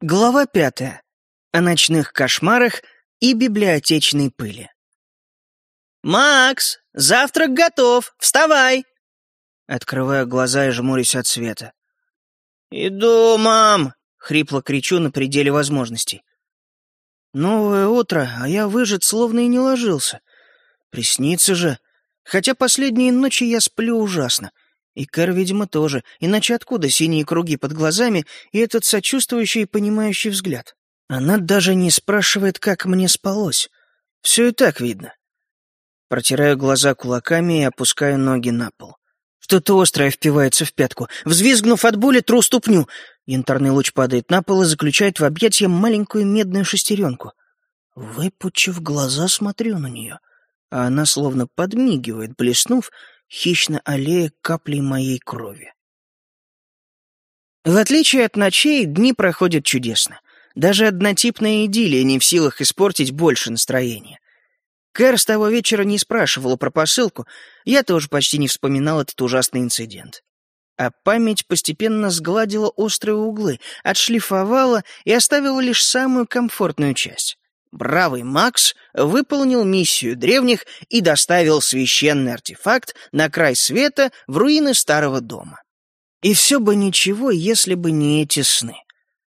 Глава пятая. О ночных кошмарах и библиотечной пыли. «Макс, завтрак готов! Вставай!» Открываю глаза и жмурюсь от света. «Иду, мам!» — хрипло кричу на пределе возможностей. Новое утро, а я выжат словно и не ложился. Приснится же. Хотя последние ночи я сплю ужасно. И Кэр, видимо, тоже, иначе откуда синие круги под глазами и этот сочувствующий и понимающий взгляд? Она даже не спрашивает, как мне спалось. Все и так видно. Протираю глаза кулаками и опускаю ноги на пол. Что-то острое впивается в пятку. Взвизгнув от боли, тру ступню. Янтарный луч падает на пол и заключает в объятия маленькую медную шестеренку. Выпучив глаза, смотрю на нее, а она словно подмигивает, блеснув, хищно аллея каплей моей крови. В отличие от ночей, дни проходят чудесно. Даже однотипная идиллия не в силах испортить больше настроения. Кэр с того вечера не спрашивала про посылку, я тоже почти не вспоминал этот ужасный инцидент. А память постепенно сгладила острые углы, отшлифовала и оставила лишь самую комфортную часть. Бравый Макс выполнил миссию древних и доставил священный артефакт на край света в руины старого дома. И все бы ничего, если бы не эти сны.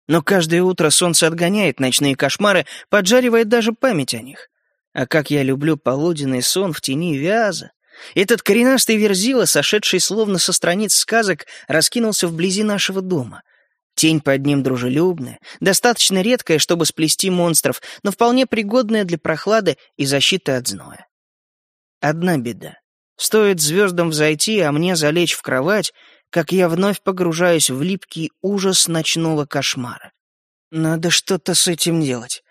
Но каждое утро солнце отгоняет ночные кошмары, поджаривает даже память о них. А как я люблю полуденный сон в тени вяза. Этот коренастый верзила, сошедший словно со страниц сказок, раскинулся вблизи нашего дома. Тень под ним дружелюбная, достаточно редкая, чтобы сплести монстров, но вполне пригодная для прохлады и защиты от зноя. Одна беда. Стоит звездам взойти, а мне залечь в кровать, как я вновь погружаюсь в липкий ужас ночного кошмара. Надо что-то с этим делать.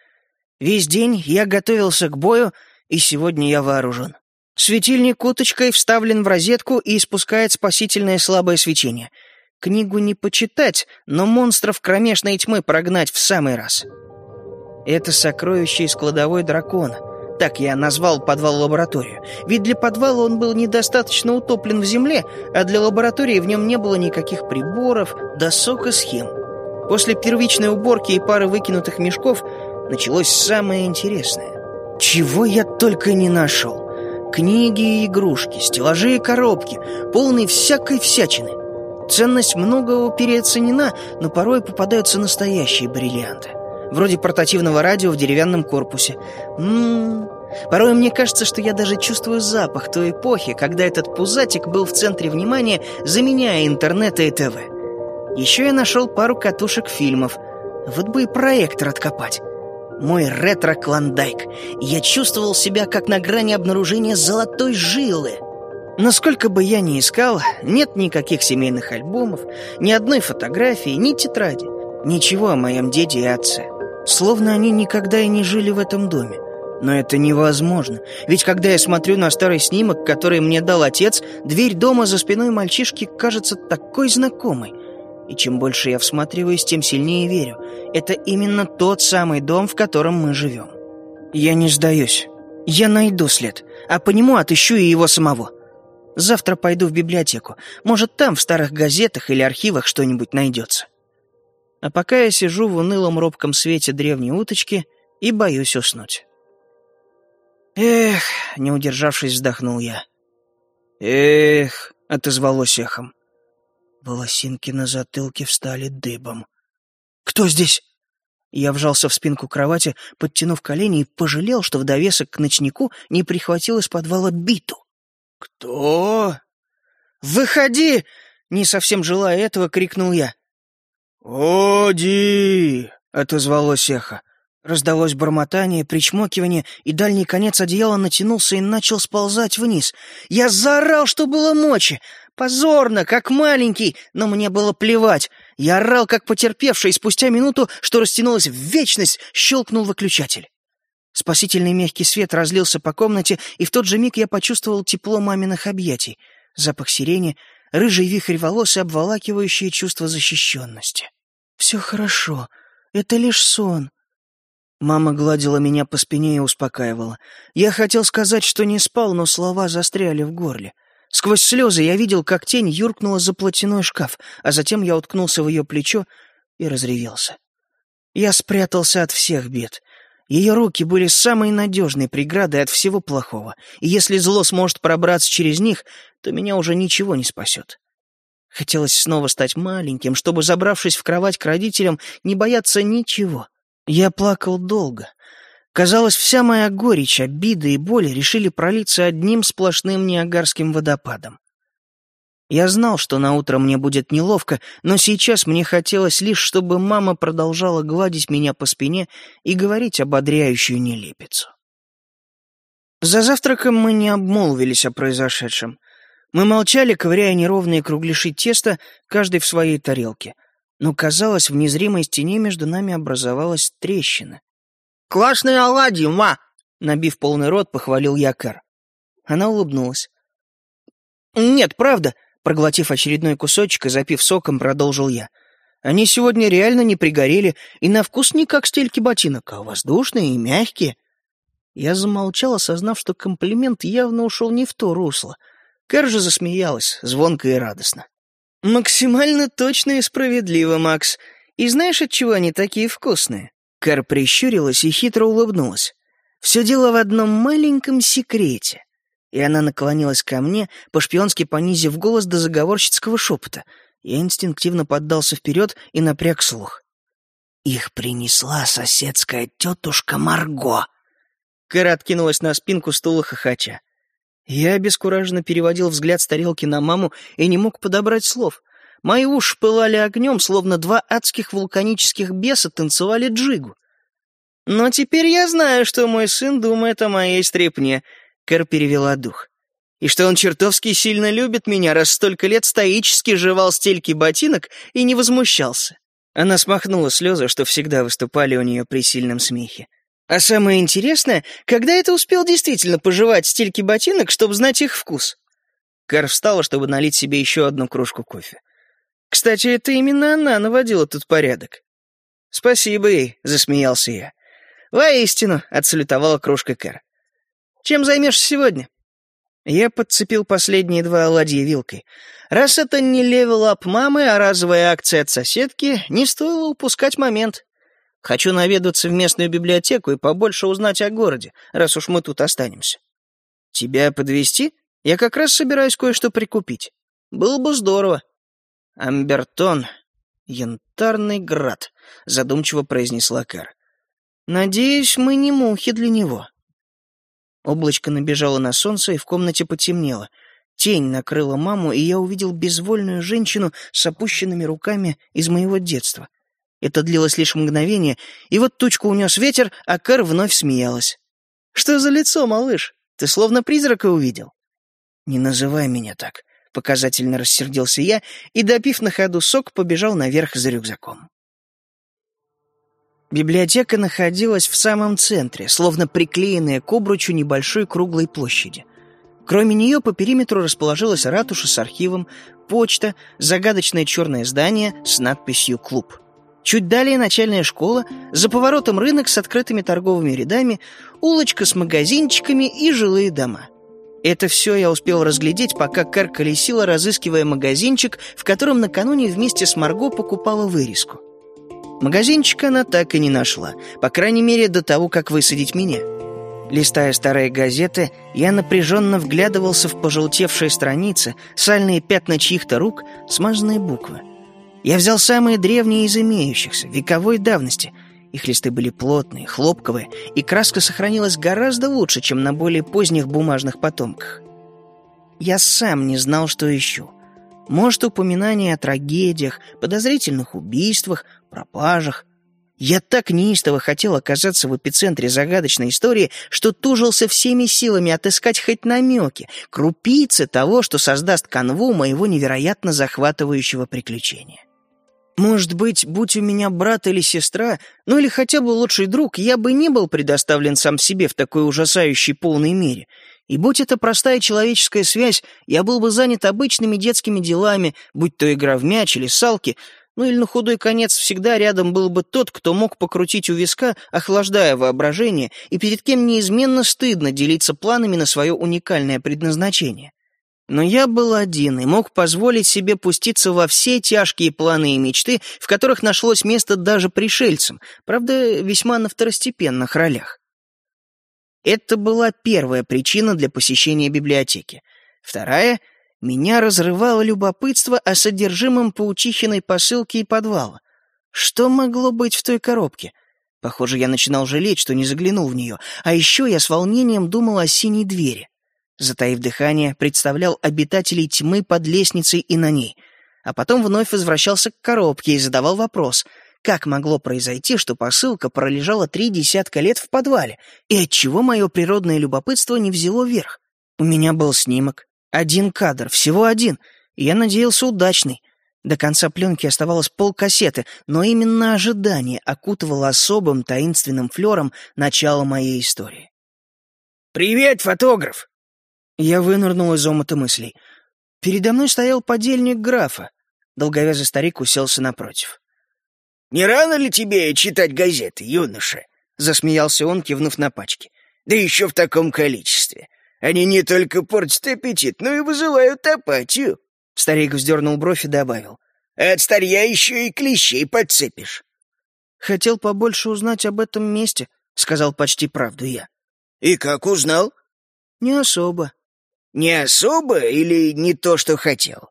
Весь день я готовился к бою, и сегодня я вооружен. Светильник уточкой вставлен в розетку и испускает спасительное слабое свечение — Книгу не почитать, но монстров кромешной тьмы прогнать в самый раз. Это сокровище из кладовой дракона. Так я назвал подвал-лабораторию. Ведь для подвала он был недостаточно утоплен в земле, а для лаборатории в нем не было никаких приборов, досок и схем. После первичной уборки и пары выкинутых мешков началось самое интересное. Чего я только не нашел. Книги и игрушки, стеллажи и коробки, полные всякой всячины. Ценность многого переоценена, но порой попадаются настоящие бриллианты. Вроде портативного радио в деревянном корпусе. Ммм... Порой мне кажется, что я даже чувствую запах той эпохи, когда этот пузатик был в центре внимания, заменяя интернет и ТВ. Еще я нашел пару катушек фильмов. Вот бы и проектор откопать. Мой ретро-клондайк. Я чувствовал себя как на грани обнаружения золотой жилы. Но сколько бы я ни искал, нет никаких семейных альбомов, ни одной фотографии, ни тетради. Ничего о моем деде и отце. Словно они никогда и не жили в этом доме. Но это невозможно, ведь когда я смотрю на старый снимок, который мне дал отец, дверь дома за спиной мальчишки кажется такой знакомой. И чем больше я всматриваюсь, тем сильнее верю. Это именно тот самый дом, в котором мы живем. Я не сдаюсь. Я найду след, а по нему отыщу и его самого. Завтра пойду в библиотеку. Может, там в старых газетах или архивах что-нибудь найдется. А пока я сижу в унылом робком свете древней уточки и боюсь уснуть. «Эх!» — не удержавшись, вздохнул я. «Эх!» — отозвалось эхом. Волосинки на затылке встали дыбом. «Кто здесь?» Я вжался в спинку кровати, подтянув колени и пожалел, что в довесок к ночнику не прихватил из подвала биту. «Кто?» «Выходи!» — не совсем желая этого, крикнул я. «Оди!» — отозвалось эхо. Раздалось бормотание, причмокивание, и дальний конец одеяла натянулся и начал сползать вниз. Я заорал, что было мочи. Позорно, как маленький, но мне было плевать. Я орал, как потерпевший, и спустя минуту, что растянулось в вечность, щелкнул выключатель. Спасительный мягкий свет разлился по комнате, и в тот же миг я почувствовал тепло маминых объятий, запах сирени, рыжий вихрь волос и обволакивающее чувство защищенности. «Все хорошо. Это лишь сон». Мама гладила меня по спине и успокаивала. Я хотел сказать, что не спал, но слова застряли в горле. Сквозь слезы я видел, как тень юркнула за платяной шкаф, а затем я уткнулся в ее плечо и разревелся. Я спрятался от всех бед. Ее руки были самой надежной преградой от всего плохого, и если зло сможет пробраться через них, то меня уже ничего не спасет. Хотелось снова стать маленьким, чтобы, забравшись в кровать к родителям, не бояться ничего. Я плакал долго. Казалось, вся моя горечь, обида и боль решили пролиться одним сплошным неагарским водопадом. Я знал, что на утро мне будет неловко, но сейчас мне хотелось лишь, чтобы мама продолжала гладить меня по спине и говорить ободряющую нелепицу. За завтраком мы не обмолвились о произошедшем. Мы молчали, ковыряя неровные кругляши теста, каждый в своей тарелке. Но, казалось, в незримой стене между нами образовалась трещина. «Классные оладьи, ма!» Набив полный рот, похвалил я Кэр. Она улыбнулась. «Нет, правда», — проглотив очередной кусочек и запив соком, продолжил я. «Они сегодня реально не пригорели, и на вкус не как стельки ботинок, а воздушные и мягкие». Я замолчал, осознав, что комплимент явно ушел не в то русло — Кэр же засмеялась, звонко и радостно. «Максимально точно и справедливо, Макс. И знаешь, от чего они такие вкусные?» Кэр прищурилась и хитро улыбнулась. «Все дело в одном маленьком секрете». И она наклонилась ко мне, по-шпионски понизив голос до заговорщицкого шепота. Я инстинктивно поддался вперед и напряг слух. «Их принесла соседская тетушка Марго». Кэр откинулась на спинку стула хохоча. Я обескураженно переводил взгляд с тарелки на маму и не мог подобрать слов. Мои уши пылали огнем, словно два адских вулканических беса танцевали джигу. «Но теперь я знаю, что мой сын думает о моей стрепне», — Кэр перевела дух. «И что он чертовски сильно любит меня, раз столько лет стоически жевал стельки ботинок и не возмущался». Она смахнула слезы, что всегда выступали у нее при сильном смехе. А самое интересное, когда это успел действительно пожевать стельки ботинок, чтобы знать их вкус? Кар встала, чтобы налить себе еще одну кружку кофе. Кстати, это именно она наводила тут порядок. «Спасибо ей», — засмеялся я. «Воистину», — отсалютовала кружкой Кэр. «Чем займешься сегодня?» Я подцепил последние два оладья вилкой. Раз это не level-up мамы, а разовая акция от соседки, не стоило упускать момент. Хочу наведаться в местную библиотеку и побольше узнать о городе, раз уж мы тут останемся. Тебя подвести? Я как раз собираюсь кое-что прикупить. Было бы здорово. Амбертон, янтарный град, задумчиво произнесла Кэр. Надеюсь, мы не мухи для него. Облачко набежало на солнце, и в комнате потемнело. Тень накрыла маму, и я увидел безвольную женщину с опущенными руками из моего детства. Это длилось лишь мгновение, и вот тучку унес ветер, а Кэр вновь смеялась. «Что за лицо, малыш? Ты словно призрака увидел». «Не называй меня так», — показательно рассердился я и, допив на ходу сок, побежал наверх за рюкзаком. Библиотека находилась в самом центре, словно приклеенная к обручу небольшой круглой площади. Кроме нее по периметру расположилась ратуша с архивом, почта, загадочное черное здание с надписью «Клуб». Чуть далее начальная школа, за поворотом рынок с открытыми торговыми рядами, улочка с магазинчиками и жилые дома. Это все я успел разглядеть, пока Кар колесила, разыскивая магазинчик, в котором накануне вместе с Марго покупала вырезку. Магазинчика она так и не нашла, по крайней мере, до того, как высадить меня. Листая старые газеты, я напряженно вглядывался в пожелтевшие страницы, сальные пятна чьих-то рук, смазанные буквы. Я взял самые древние из имеющихся, вековой давности. Их листы были плотные, хлопковые, и краска сохранилась гораздо лучше, чем на более поздних бумажных потомках. Я сам не знал, что ищу. Может, упоминания о трагедиях, подозрительных убийствах, пропажах. Я так неистово хотел оказаться в эпицентре загадочной истории, что тужился всеми силами отыскать хоть намеки, крупицы того, что создаст канву моего невероятно захватывающего приключения. Может быть, будь у меня брат или сестра, ну или хотя бы лучший друг, я бы не был предоставлен сам себе в такой ужасающей полной мере. И будь это простая человеческая связь, я был бы занят обычными детскими делами, будь то игра в мяч или салки, ну или на худой конец всегда рядом был бы тот, кто мог покрутить у виска, охлаждая воображение, и перед кем неизменно стыдно делиться планами на свое уникальное предназначение. Но я был один и мог позволить себе пуститься во все тяжкие планы и мечты, в которых нашлось место даже пришельцам, правда, весьма на второстепенных ролях. Это была первая причина для посещения библиотеки. Вторая — меня разрывало любопытство о содержимом паучихиной посылки и подвала. Что могло быть в той коробке? Похоже, я начинал жалеть, что не заглянул в нее, а еще я с волнением думал о синей двери. Затаив дыхание, представлял обитателей тьмы под лестницей и на ней, а потом вновь возвращался к коробке и задавал вопрос, как могло произойти, что посылка пролежала три десятка лет в подвале, и отчего мое природное любопытство не взяло верх. У меня был снимок, один кадр, всего один, я надеялся удачный. До конца пленки оставалось полкассеты, но именно ожидание окутывало особым таинственным флером начало моей истории. «Привет, фотограф!» Я вынырнул из омута мыслей. Передо мной стоял подельник графа. Долговязый старик уселся напротив. «Не рано ли тебе читать газеты, юноша?» — засмеялся он, кивнув на пачки. «Да еще в таком количестве. Они не только портят аппетит, но и вызывают апатию». Старик вздернул бровь и добавил. «От старья еще и клещей подцепишь». «Хотел побольше узнать об этом месте», — сказал почти правду я. «И как узнал?» «Не особо. Не особо или не то, что хотел?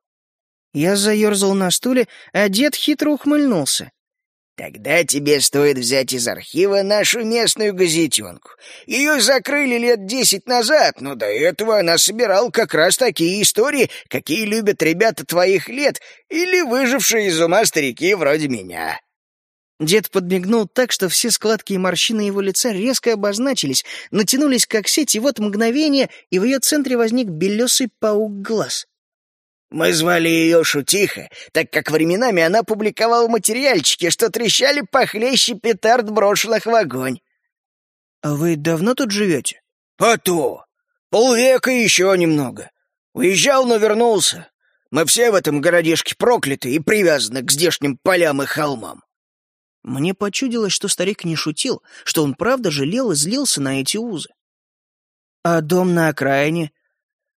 Я заерзал на стуле, а дед хитро ухмыльнулся. Тогда тебе стоит взять из архива нашу местную газетенку. Ее закрыли лет десять назад, но до этого она собирала как раз такие истории, какие любят ребята твоих лет или выжившие из ума старики вроде меня. Дед подмигнул так, что все складки и морщины его лица резко обозначились, натянулись как сеть, и вот мгновение, и в ее центре возник белесый паук глаз. Мы звали ее Шутиха, так как временами она публиковала материальчики, что трещали похлеще петард, брошенных в огонь. «А вы давно тут живете?» «А то! Полвека и еще немного. Уезжал, но вернулся. Мы все в этом городишке прокляты и привязаны к здешним полям и холмам. Мне почудилось, что старик не шутил, что он правда жалел и злился на эти узы. А дом на окраине?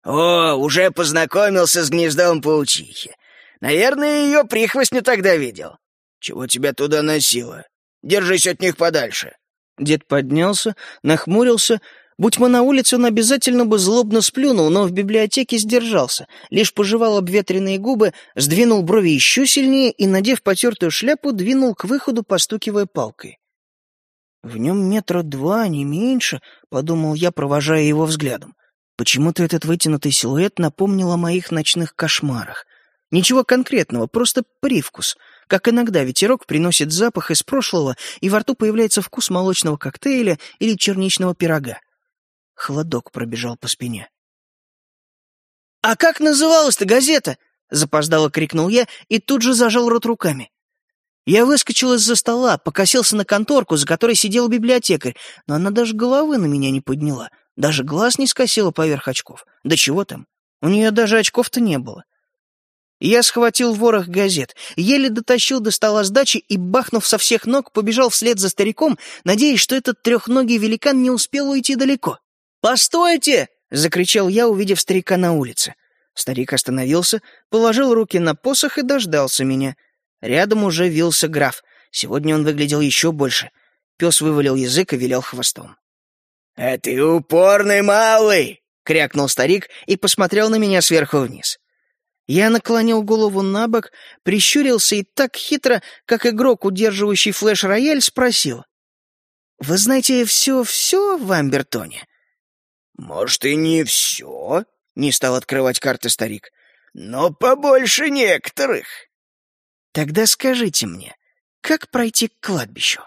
О, уже познакомился с гнездом паучихи. Наверное, ее прихвостню тогда видел. Чего тебя туда носило? Держись от них подальше. Дед поднялся, нахмурился Будь мы на улице, он обязательно бы злобно сплюнул, но в библиотеке сдержался, лишь пожевал обветренные губы, сдвинул брови еще сильнее и, надев потертую шляпу, двинул к выходу, постукивая палкой. «В нем метра два, не меньше», — подумал я, провожая его взглядом. Почему-то этот вытянутый силуэт напомнил о моих ночных кошмарах. Ничего конкретного, просто привкус. Как иногда ветерок приносит запах из прошлого, и во рту появляется вкус молочного коктейля или черничного пирога. Холодок пробежал по спине. «А как называлась-то газета?» — запоздало крикнул я и тут же зажал рот руками. Я выскочил из-за стола, покосился на конторку, за которой сидел библиотекарь, но она даже головы на меня не подняла, даже глаз не скосила поверх очков. Да чего там? У нее даже очков-то не было. Я схватил ворох газет, еле дотащил до стола сдачи и, бахнув со всех ног, побежал вслед за стариком, надеясь, что этот трехногий великан не успел уйти далеко. «Постойте!» — закричал я, увидев старика на улице. Старик остановился, положил руки на посох и дождался меня. Рядом уже вился граф. Сегодня он выглядел еще больше. Пес вывалил язык и вилял хвостом. «А ты упорный малый!» — крякнул старик и посмотрел на меня сверху вниз. Я наклонил голову на бок, прищурился и так хитро, как игрок, удерживающий флеш-рояль, спросил. «Вы знаете все-все в Амбертоне?» «Может, и не все?» — не стал открывать карты старик. «Но побольше некоторых». «Тогда скажите мне, как пройти к кладбищу?»